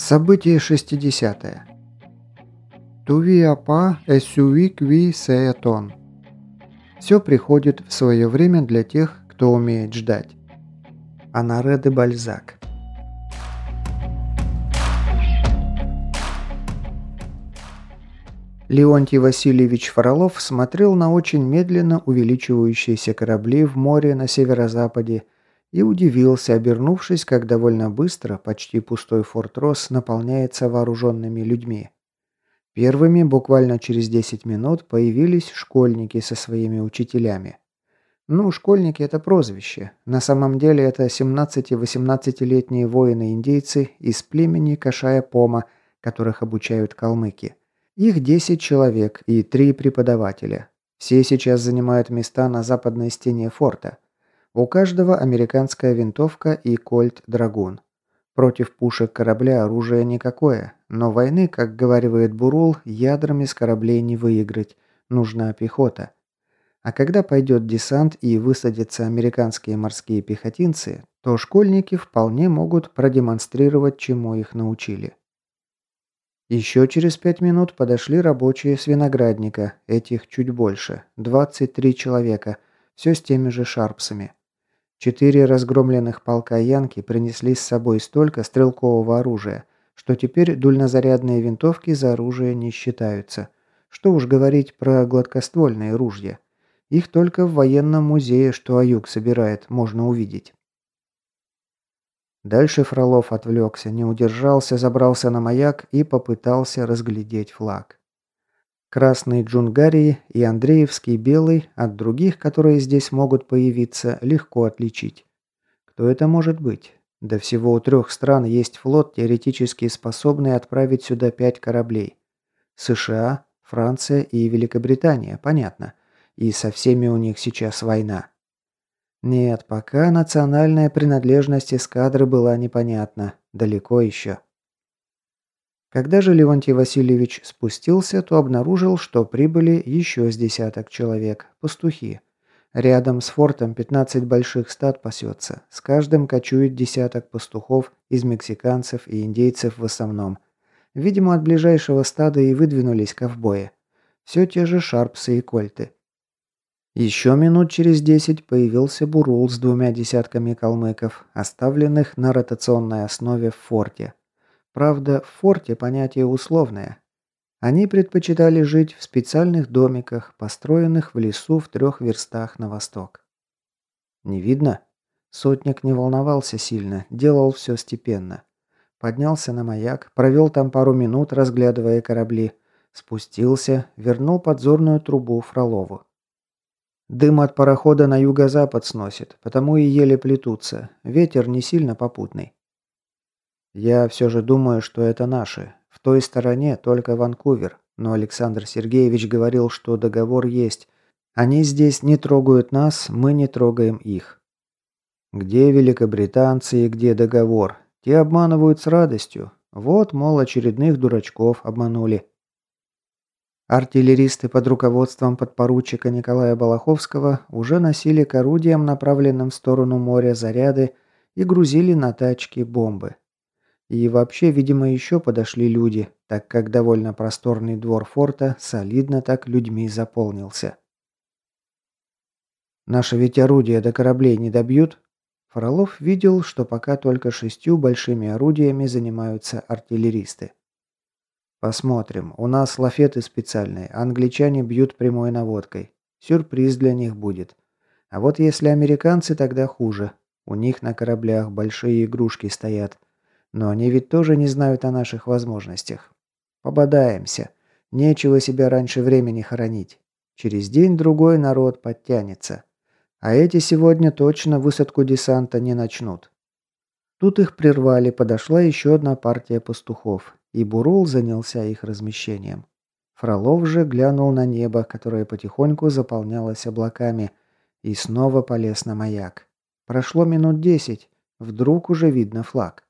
Событие 60. -е. Тувиапа эсювик ви сеятон. Все приходит в свое время для тех, кто умеет ждать. Анаре де Бальзак. Леонтий Васильевич Фролов смотрел на очень медленно увеличивающиеся корабли в море на северо-западе и удивился, обернувшись, как довольно быстро почти пустой форт Росс наполняется вооруженными людьми. Первыми, буквально через 10 минут, появились школьники со своими учителями. Ну, школьники – это прозвище. На самом деле это 17-18-летние воины-индейцы из племени Кашая-Пома, которых обучают калмыки. Их 10 человек и 3 преподавателя. Все сейчас занимают места на западной стене форта – у каждого американская винтовка и кольт «Драгун». Против пушек корабля оружие никакое, но войны, как говаривает Бурул, ядрами с кораблей не выиграть, нужна пехота. А когда пойдет десант и высадятся американские морские пехотинцы, то школьники вполне могут продемонстрировать, чему их научили. Еще через пять минут подошли рабочие с виноградника, этих чуть больше, 23 человека, все с теми же шарпсами. Четыре разгромленных полка Янки принесли с собой столько стрелкового оружия, что теперь дульнозарядные винтовки за оружие не считаются. Что уж говорить про гладкоствольные ружья. Их только в военном музее, что Аюк собирает, можно увидеть. Дальше Фролов отвлекся, не удержался, забрался на маяк и попытался разглядеть флаг. Красный Джунгарии и Андреевский белый от других, которые здесь могут появиться, легко отличить. Кто это может быть? До всего у трех стран есть флот, теоретически способный отправить сюда пять кораблей. США, Франция и Великобритания, понятно. И со всеми у них сейчас война. Нет, пока национальная принадлежность эскадры была непонятна. Далеко еще. Когда же Леонтий Васильевич спустился, то обнаружил, что прибыли еще с десяток человек, пастухи. Рядом с фортом 15 больших стад пасется, с каждым кочует десяток пастухов из мексиканцев и индейцев в основном. Видимо, от ближайшего стада и выдвинулись ковбои. Все те же шарпсы и кольты. Еще минут через десять появился Бурул с двумя десятками калмыков, оставленных на ротационной основе в форте. Правда, в форте понятие условное. Они предпочитали жить в специальных домиках, построенных в лесу в трех верстах на восток. Не видно? Сотник не волновался сильно, делал все степенно. Поднялся на маяк, провел там пару минут, разглядывая корабли. Спустился, вернул подзорную трубу Фролову. Дым от парохода на юго-запад сносит, потому и еле плетутся. Ветер не сильно попутный. Я все же думаю, что это наши. В той стороне только Ванкувер, но Александр Сергеевич говорил, что договор есть. Они здесь не трогают нас, мы не трогаем их. Где великобританцы и где договор? Те обманывают с радостью. Вот, мол, очередных дурачков обманули. Артиллеристы под руководством подпоручика Николая Балаховского уже носили к орудиям, направленным в сторону моря, заряды и грузили на тачки бомбы. И вообще, видимо, еще подошли люди, так как довольно просторный двор форта солидно так людьми заполнился. Наши ведь орудия до кораблей не добьют? Фролов видел, что пока только шестью большими орудиями занимаются артиллеристы. Посмотрим. У нас лафеты специальные, англичане бьют прямой наводкой. Сюрприз для них будет. А вот если американцы, тогда хуже. У них на кораблях большие игрушки стоят – но они ведь тоже не знают о наших возможностях. Пободаемся. Нечего себя раньше времени хоронить. Через день-другой народ подтянется. А эти сегодня точно высадку десанта не начнут. Тут их прервали, подошла еще одна партия пастухов, и Бурул занялся их размещением. Фролов же глянул на небо, которое потихоньку заполнялось облаками, и снова полез на маяк. Прошло минут десять, вдруг уже видно флаг.